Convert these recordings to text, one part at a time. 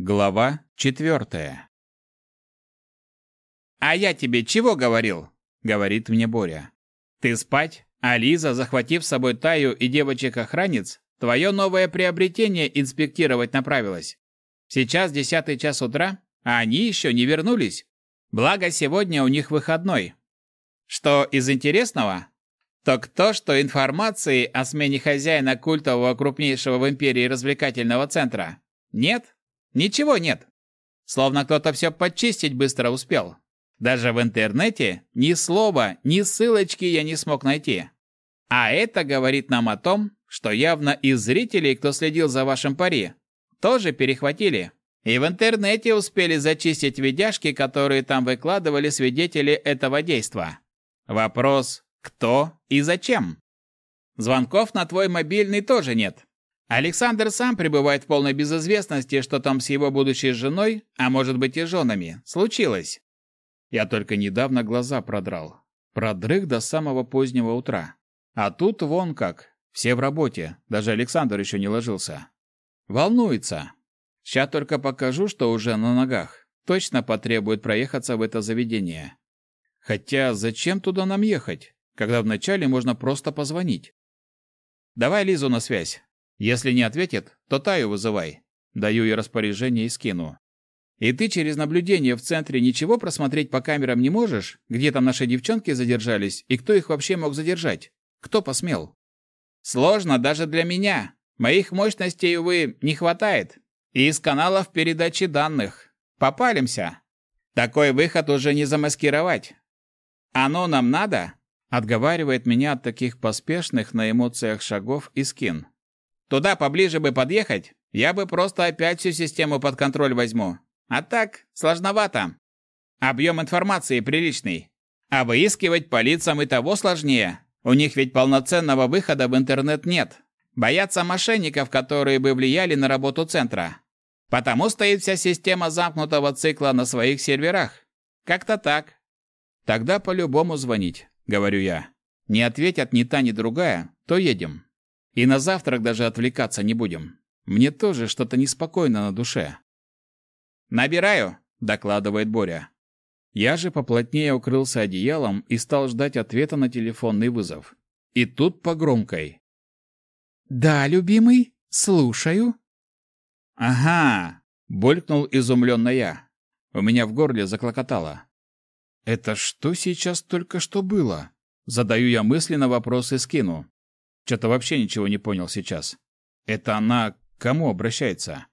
Глава четвертая. «А я тебе чего говорил?» — говорит мне Боря. «Ты спать, а Лиза, захватив с собой Таю и девочек-охранниц, твое новое приобретение инспектировать направилась. Сейчас десятый час утра, а они еще не вернулись. Благо, сегодня у них выходной. Что из интересного? Так то, что информации о смене хозяина культового крупнейшего в империи развлекательного центра нет, ничего нет. Словно кто-то все подчистить быстро успел. Даже в интернете ни слова, ни ссылочки я не смог найти. А это говорит нам о том, что явно из зрителей, кто следил за вашим пари, тоже перехватили. И в интернете успели зачистить видяшки, которые там выкладывали свидетели этого действа. Вопрос «Кто и зачем?» Звонков на твой мобильный тоже нет. Александр сам пребывает в полной безызвестности, что там с его будущей женой, а может быть и женами, случилось. Я только недавно глаза продрал. Продрых до самого позднего утра. А тут вон как. Все в работе. Даже Александр еще не ложился. Волнуется. Сейчас только покажу, что уже на ногах. Точно потребует проехаться в это заведение. Хотя зачем туда нам ехать, когда вначале можно просто позвонить? Давай Лизу на связь. Если не ответит, то Таю вызывай. Даю ей распоряжение и скину. И ты через наблюдение в центре ничего просмотреть по камерам не можешь, где там наши девчонки задержались и кто их вообще мог задержать? Кто посмел? Сложно даже для меня. Моих мощностей, увы, не хватает. И из каналов передачи данных. Попалимся. Такой выход уже не замаскировать. Оно нам надо? Отговаривает меня от таких поспешных на эмоциях шагов и скин. Туда поближе бы подъехать, я бы просто опять всю систему под контроль возьму. А так, сложновато. Объем информации приличный. А выискивать по лицам и того сложнее. У них ведь полноценного выхода в интернет нет. Боятся мошенников, которые бы влияли на работу центра. Потому стоит вся система замкнутого цикла на своих серверах. Как-то так. Тогда по-любому звонить, говорю я. Не ответят ни та, ни другая, то едем. И на завтрак даже отвлекаться не будем. Мне тоже что-то неспокойно на душе. «Набираю», — докладывает Боря. Я же поплотнее укрылся одеялом и стал ждать ответа на телефонный вызов. И тут по громкой. «Да, любимый, слушаю». «Ага», — булькнул изумленно я. У меня в горле заклокотало. «Это что сейчас только что было?» Задаю я мысленно вопрос и скину. Что-то вообще ничего не понял сейчас. Это она к кому обращается?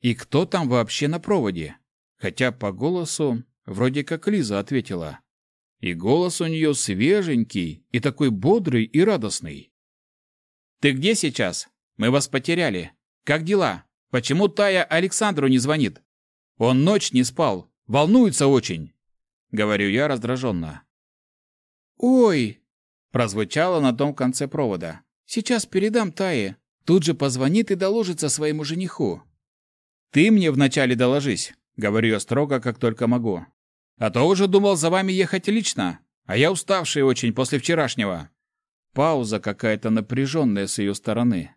И кто там вообще на проводе? Хотя по голосу вроде как Лиза ответила. И голос у нее свеженький и такой бодрый и радостный. «Ты где сейчас? Мы вас потеряли. Как дела? Почему Тая Александру не звонит? Он ночь не спал, волнуется очень», — говорю я раздраженно. «Ой!» — прозвучало на том конце провода. «Сейчас передам Тае. Тут же позвонит и доложится своему жениху. «Ты мне вначале доложись», — говорю я строго, как только могу. «А то уже думал за вами ехать лично, а я уставший очень после вчерашнего». Пауза какая-то напряженная с ее стороны.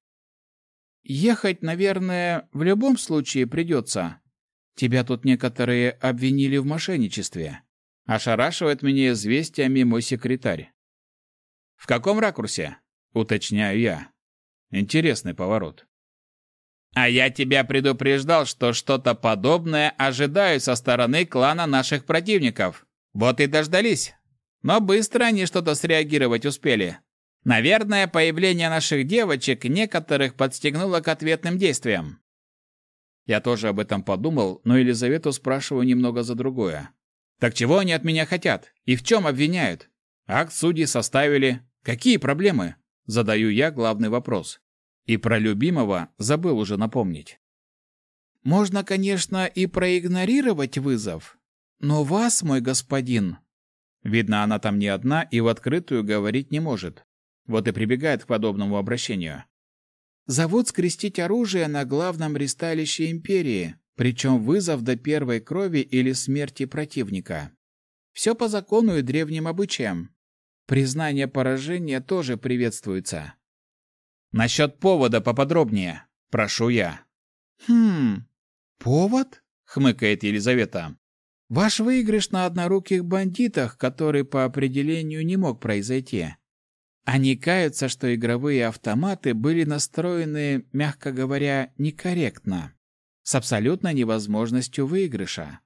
«Ехать, наверное, в любом случае придется. Тебя тут некоторые обвинили в мошенничестве». Ошарашивает меня известиями мой секретарь. «В каком ракурсе?» — уточняю я. Интересный поворот. А я тебя предупреждал, что что-то подобное ожидаю со стороны клана наших противников. Вот и дождались. Но быстро они что-то среагировать успели. Наверное, появление наших девочек некоторых подстегнуло к ответным действиям. Я тоже об этом подумал, но Елизавету спрашиваю немного за другое. Так чего они от меня хотят? И в чем обвиняют? Акт судьи составили. Какие проблемы? Задаю я главный вопрос. И про любимого забыл уже напомнить. Можно, конечно, и проигнорировать вызов, но вас, мой господин... Видно, она там не одна и в открытую говорить не может. Вот и прибегает к подобному обращению. Зовут скрестить оружие на главном ристалище империи, причем вызов до первой крови или смерти противника. Все по закону и древним обычаям. Признание поражения тоже приветствуется. Насчет повода поподробнее, прошу я. Хм. «Повод?» — хмыкает Елизавета. «Ваш выигрыш на одноруких бандитах, который по определению не мог произойти. Они каются, что игровые автоматы были настроены, мягко говоря, некорректно, с абсолютной невозможностью выигрыша.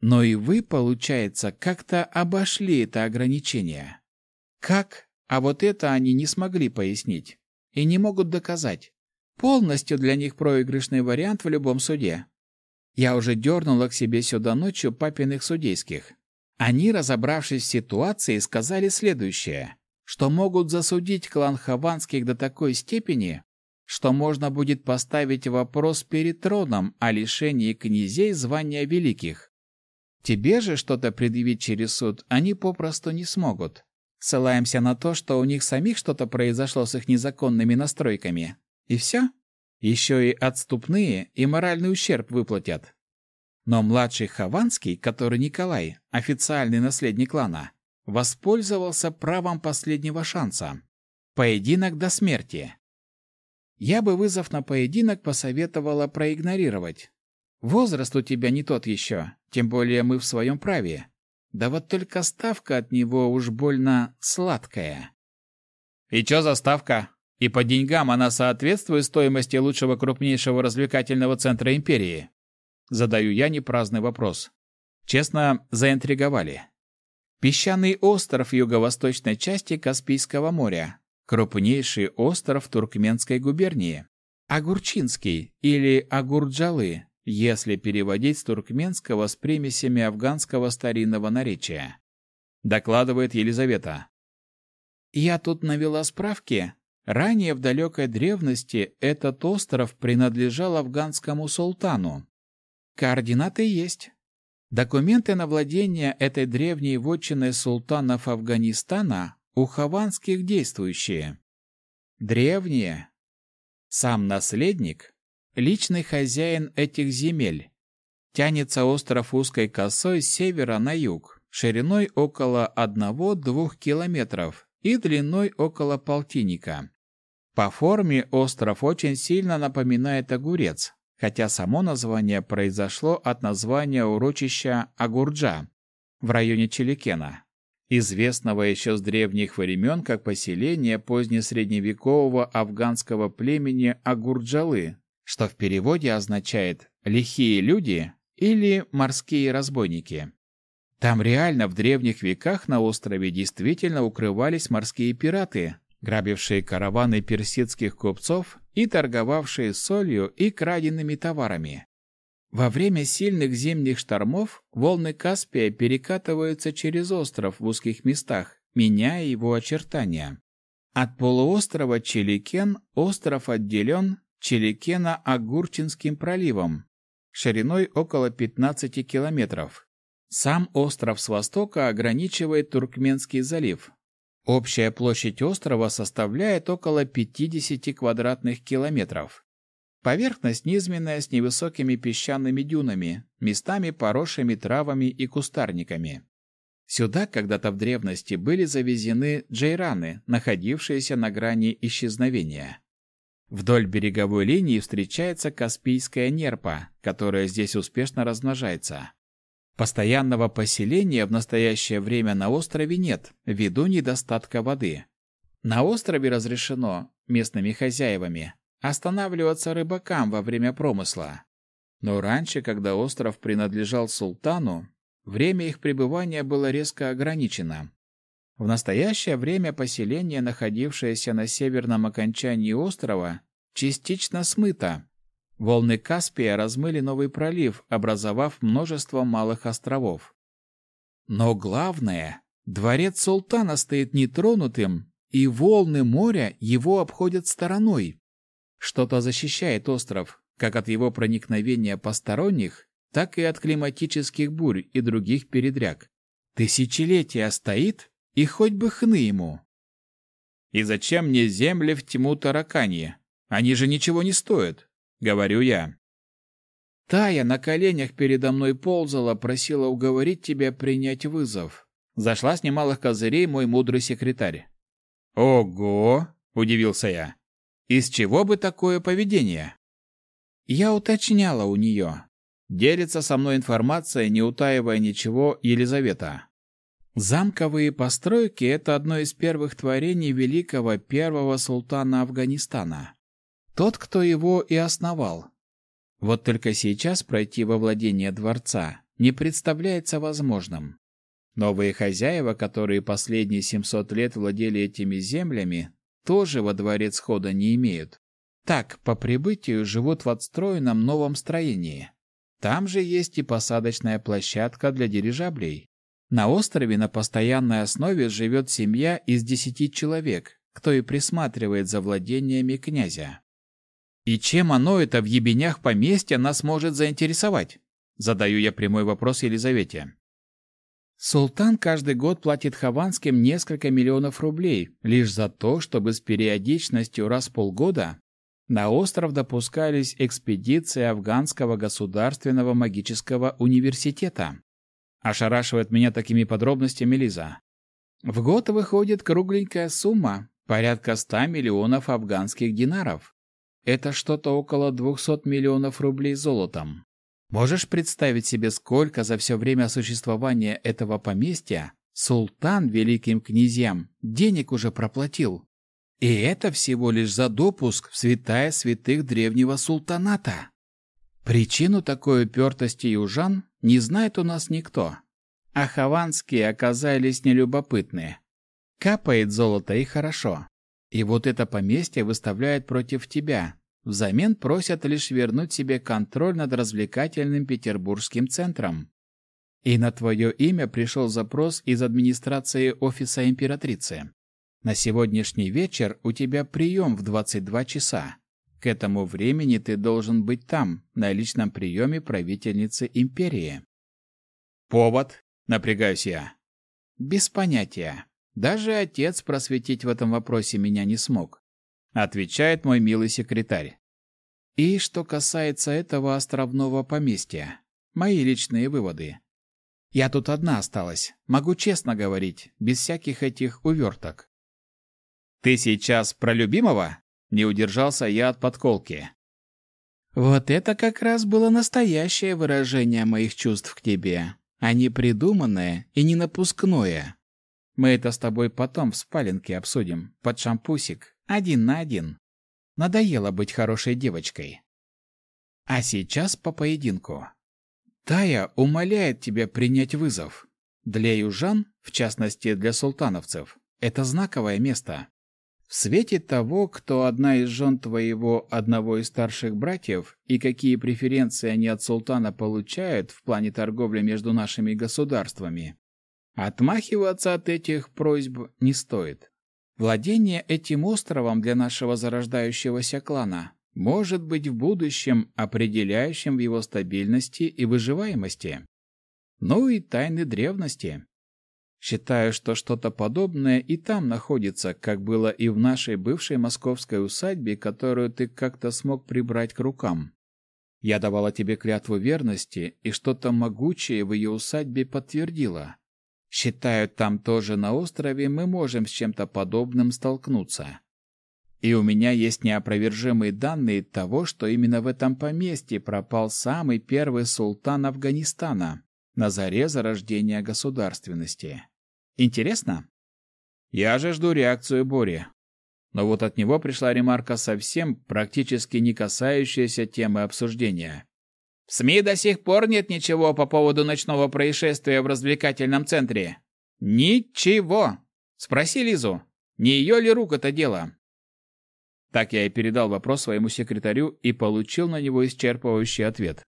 Но и вы, получается, как-то обошли это ограничение. Как? А вот это они не смогли пояснить и не могут доказать. Полностью для них проигрышный вариант в любом суде. Я уже дернула к себе сюда ночью папиных судейских. Они, разобравшись в ситуации, сказали следующее, что могут засудить клан Хованских до такой степени, что можно будет поставить вопрос перед троном о лишении князей звания великих. Тебе же что-то предъявить через суд они попросту не смогут. Ссылаемся на то, что у них самих что-то произошло с их незаконными настройками. И все? Еще и отступные и моральный ущерб выплатят. Но младший Хованский, который Николай, официальный наследник клана, воспользовался правом последнего шанса. Поединок до смерти. Я бы вызов на поединок посоветовала проигнорировать. Возраст у тебя не тот еще, тем более мы в своем праве. Да вот только ставка от него уж больно сладкая. И чё за ставка? И по деньгам она соответствует стоимости лучшего крупнейшего развлекательного центра империи? Задаю я непраздный вопрос. Честно, заинтриговали. Песчаный остров юго-восточной части Каспийского моря, крупнейший остров Туркменской губернии, Агурчинский или Агурджалы, если переводить с туркменского с примесями афганского старинного наречия. Докладывает Елизавета. Я тут навела справки. Ранее в далекой древности этот остров принадлежал афганскому султану. Координаты есть. Документы на владение этой древней вотчиной султанов Афганистана у хаванских действующие. Древние. Сам наследник личный хозяин этих земель. Тянется остров узкой косой с севера на юг, шириной около 1-2 километров и длиной около полтинника. По форме остров очень сильно напоминает огурец, хотя само название произошло от названия урочища Агурджа в районе Челикена, известного еще с древних времен как поселение позднесредневекового афганского племени Агурджалы что в переводе означает «лихие люди» или «морские разбойники». Там реально в древних веках на острове действительно укрывались морские пираты, грабившие караваны персидских купцов и торговавшие солью и краденными товарами. Во время сильных зимних штормов волны Каспия перекатываются через остров в узких местах, меняя его очертания. От полуострова Челикен остров отделен Челикена-Огурчинским проливом, шириной около 15 километров. Сам остров с востока ограничивает Туркменский залив. Общая площадь острова составляет около 50 квадратных километров. Поверхность низменная с невысокими песчаными дюнами, местами поросшими травами и кустарниками. Сюда когда-то в древности были завезены джейраны, находившиеся на грани исчезновения. Вдоль береговой линии встречается Каспийская нерпа, которая здесь успешно размножается. Постоянного поселения в настоящее время на острове нет, ввиду недостатка воды. На острове разрешено местными хозяевами останавливаться рыбакам во время промысла. Но раньше, когда остров принадлежал султану, время их пребывания было резко ограничено. В настоящее время поселение, находившееся на северном окончании острова, частично смыто. Волны Каспия размыли новый пролив, образовав множество малых островов. Но главное, дворец султана стоит нетронутым, и волны моря его обходят стороной. Что-то защищает остров, как от его проникновения посторонних, так и от климатических бурь и других передряг. Тысячелетия стоит, и хоть бы хны ему. И зачем мне земли в тьму тараканье? Они же ничего не стоят, говорю я. Тая на коленях передо мной ползала, просила уговорить тебя принять вызов. Зашла с немалых козырей мой мудрый секретарь. Ого, удивился я. Из чего бы такое поведение? Я уточняла у нее. Делится со мной информацией, не утаивая ничего, Елизавета. Замковые постройки – это одно из первых творений великого первого султана Афганистана. Тот, кто его и основал. Вот только сейчас пройти во владение дворца не представляется возможным. Новые хозяева, которые последние 700 лет владели этими землями, тоже во дворец хода не имеют. Так, по прибытию живут в отстроенном новом строении. Там же есть и посадочная площадка для дирижаблей. На острове на постоянной основе живет семья из десяти человек, кто и присматривает за владениями князя. И чем оно это в ебенях поместья нас может заинтересовать? Задаю я прямой вопрос Елизавете. Султан каждый год платит Хованским несколько миллионов рублей лишь за то, чтобы с периодичностью раз в полгода на остров допускались экспедиции Афганского государственного магического университета. Ошарашивает меня такими подробностями Лиза. В год выходит кругленькая сумма, порядка 100 миллионов афганских динаров. Это что-то около 200 миллионов рублей золотом. Можешь представить себе, сколько за все время существования этого поместья султан великим князьям денег уже проплатил? И это всего лишь за допуск в святая святых древнего султаната. Причину такой упертости южан не знает у нас никто. А хованские оказались нелюбопытны. Капает золото и хорошо. И вот это поместье выставляют против тебя. Взамен просят лишь вернуть себе контроль над развлекательным петербургским центром. И на твое имя пришел запрос из администрации офиса императрицы. На сегодняшний вечер у тебя прием в 22 часа. К этому времени ты должен быть там, на личном приеме правительницы империи. Повод? Напрягаюсь я. Без понятия. Даже отец просветить в этом вопросе меня не смог. Отвечает мой милый секретарь. И что касается этого островного поместья, мои личные выводы. Я тут одна осталась, могу честно говорить, без всяких этих уверток. Ты сейчас про любимого? Не удержался я от подколки. Вот это как раз было настоящее выражение моих чувств к тебе, а не придуманное и не напускное. Мы это с тобой потом в спаленке обсудим, под шампусик, один на один. Надоело быть хорошей девочкой. А сейчас по поединку. Тая умоляет тебя принять вызов. Для южан, в частности для султановцев, это знаковое место. Свете того, кто одна из жен твоего одного из старших братьев и какие преференции они от султана получают в плане торговли между нашими государствами, отмахиваться от этих просьб не стоит. Владение этим островом для нашего зарождающегося клана может быть в будущем определяющим в его стабильности и выживаемости. Ну и тайны древности. Считаю, что что-то подобное и там находится, как было и в нашей бывшей московской усадьбе, которую ты как-то смог прибрать к рукам. Я давала тебе клятву верности, и что-то могучее в ее усадьбе подтвердило. Считаю, там тоже на острове мы можем с чем-то подобным столкнуться. И у меня есть неопровержимые данные того, что именно в этом поместье пропал самый первый султан Афганистана на заре зарождения государственности. Интересно? Я же жду реакцию Бори. Но вот от него пришла ремарка совсем практически не касающаяся темы обсуждения. В СМИ до сих пор нет ничего по поводу ночного происшествия в развлекательном центре. Ничего. Спроси Лизу, не ее ли рук это дело? Так я и передал вопрос своему секретарю и получил на него исчерпывающий ответ.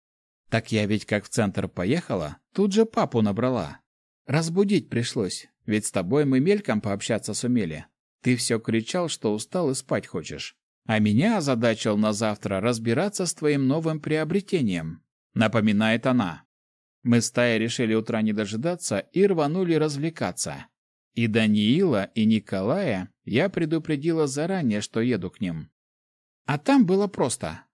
Так я ведь как в центр поехала, тут же папу набрала. Разбудить пришлось. Ведь с тобой мы мельком пообщаться сумели. Ты все кричал, что устал и спать хочешь. А меня озадачил на завтра разбираться с твоим новым приобретением. Напоминает она. Мы с Таей решили утра не дожидаться и рванули развлекаться. И Даниила, и Николая я предупредила заранее, что еду к ним. А там было просто.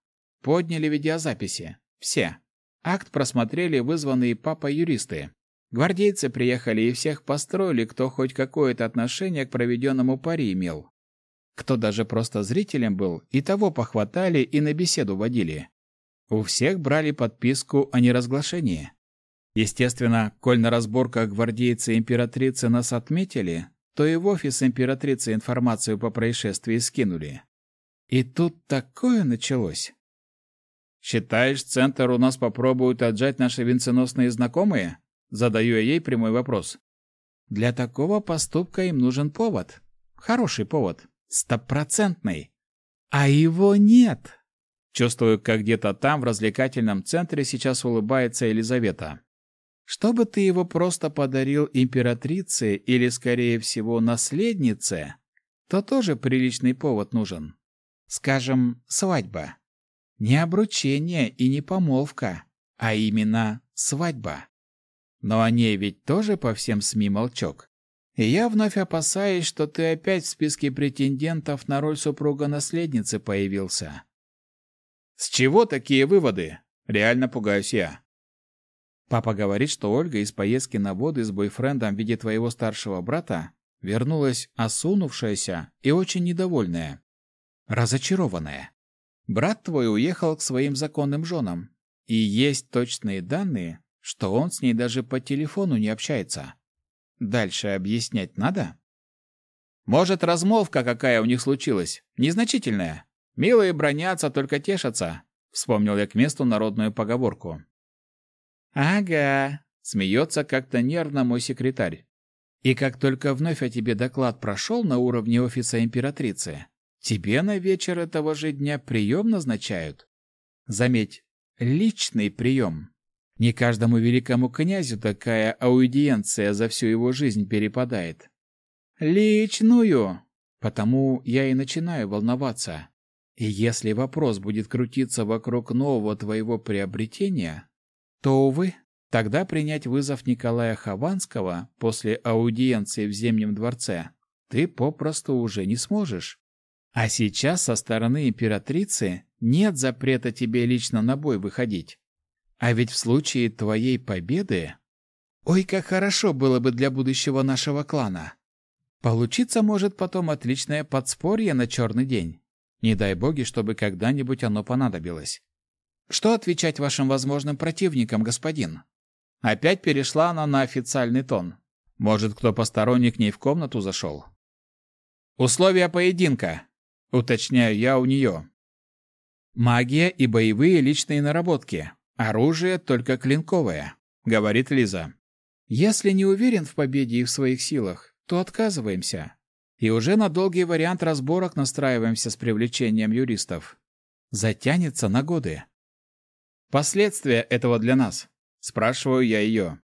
Подняли видеозаписи. Все. Акт просмотрели вызванные папой юристы. Гвардейцы приехали и всех построили, кто хоть какое-то отношение к проведенному пари имел. Кто даже просто зрителем был, и того похватали и на беседу водили. У всех брали подписку о неразглашении. Естественно, коль на разборках гвардейцы императрицы нас отметили, то и в офис императрицы информацию по происшествии скинули. И тут такое началось. «Считаешь, центр у нас попробуют отжать наши венценосные знакомые?» Задаю я ей прямой вопрос. «Для такого поступка им нужен повод. Хороший повод. Стопроцентный. А его нет!» Чувствую, как где-то там, в развлекательном центре, сейчас улыбается Елизавета. Чтобы ты его просто подарил императрице или, скорее всего, наследнице, то тоже приличный повод нужен. Скажем, свадьба. Не обручение и не помолвка, а именно свадьба. Но о ней ведь тоже по всем СМИ молчок. И я вновь опасаюсь, что ты опять в списке претендентов на роль супруга-наследницы появился. С чего такие выводы? Реально пугаюсь я. Папа говорит, что Ольга из поездки на воды с бойфрендом в виде твоего старшего брата вернулась осунувшаяся и очень недовольная. Разочарованная. Брат твой уехал к своим законным женам, и есть точные данные, что он с ней даже по телефону не общается. Дальше объяснять надо? Может, размолвка какая у них случилась, незначительная. Милые бронятся, только тешатся, вспомнил я к месту народную поговорку. Ага, смеется как-то нервно мой секретарь. И как только вновь о тебе доклад прошел на уровне офиса императрицы, Тебе на вечер этого же дня прием назначают. Заметь, личный прием. Не каждому великому князю такая аудиенция за всю его жизнь перепадает. Личную. Потому я и начинаю волноваться. И если вопрос будет крутиться вокруг нового твоего приобретения, то, увы, тогда принять вызов Николая Хованского после аудиенции в Зимнем дворце ты попросту уже не сможешь. А сейчас со стороны императрицы нет запрета тебе лично на бой выходить. А ведь в случае твоей победы... Ой, как хорошо было бы для будущего нашего клана. Получиться может потом отличное подспорье на черный день. Не дай боги, чтобы когда-нибудь оно понадобилось. Что отвечать вашим возможным противникам, господин? Опять перешла она на официальный тон. Может, кто посторонний к ней в комнату зашел? Условия поединка. Уточняю я у нее. Магия и боевые личные наработки. Оружие только клинковое, говорит Лиза. Если не уверен в победе и в своих силах, то отказываемся. И уже на долгий вариант разборок настраиваемся с привлечением юристов. Затянется на годы. Последствия этого для нас? Спрашиваю я ее.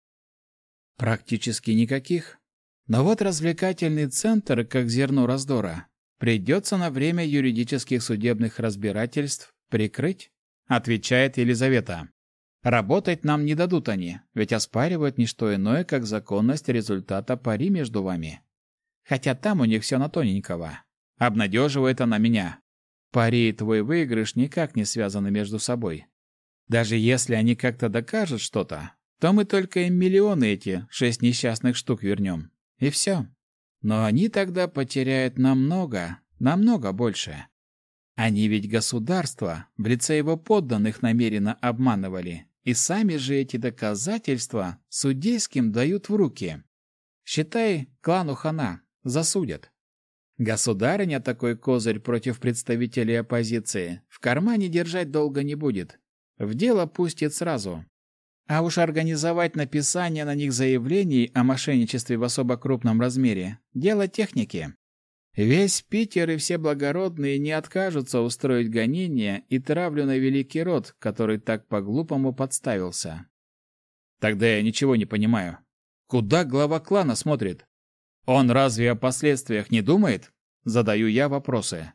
Практически никаких. Но вот развлекательный центр, как зерно раздора, Придется на время юридических судебных разбирательств прикрыть, отвечает Елизавета. Работать нам не дадут они, ведь оспаривают не что иное, как законность результата пари между вами. Хотя там у них все на тоненького. Обнадеживает она меня. Пари и твой выигрыш никак не связаны между собой. Даже если они как-то докажут что-то, то мы только им миллионы эти шесть несчастных штук вернем. И все. Но они тогда потеряют намного, намного больше. Они ведь государство в лице его подданных намеренно обманывали, и сами же эти доказательства судейским дают в руки. Считай, клану хана засудят. Государыня такой козырь против представителей оппозиции в кармане держать долго не будет. В дело пустит сразу. А уж организовать написание на них заявлений о мошенничестве в особо крупном размере – дело техники. Весь Питер и все благородные не откажутся устроить гонение и травлю на великий род, который так по-глупому подставился. Тогда я ничего не понимаю. Куда глава клана смотрит? Он разве о последствиях не думает? Задаю я вопросы.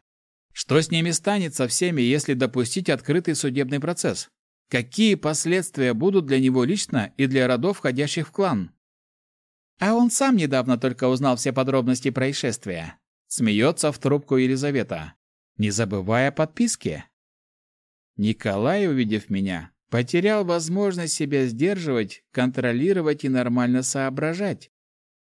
Что с ними станет со всеми, если допустить открытый судебный процесс? Какие последствия будут для него лично и для родов, входящих в клан? А он сам недавно только узнал все подробности происшествия. Смеется в трубку Елизавета, не забывая подписки. Николай, увидев меня, потерял возможность себя сдерживать, контролировать и нормально соображать.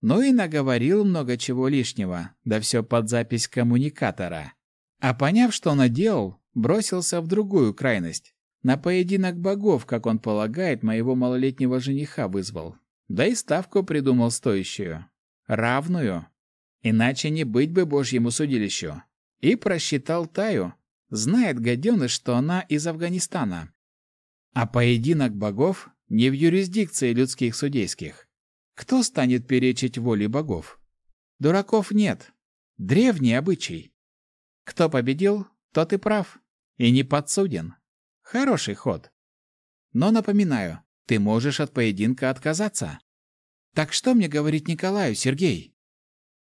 Ну и наговорил много чего лишнего, да все под запись коммуникатора. А поняв, что наделал, бросился в другую крайность На поединок богов, как он полагает, моего малолетнего жениха вызвал. Да и ставку придумал стоящую. Равную. Иначе не быть бы божьему судилищу. И просчитал Таю. Знает гаденыш, что она из Афганистана. А поединок богов не в юрисдикции людских судейских. Кто станет перечить воле богов? Дураков нет. Древний обычай. Кто победил, тот и прав. И не подсуден. Хороший ход. Но напоминаю, ты можешь от поединка отказаться. Так что мне говорить Николаю, Сергей?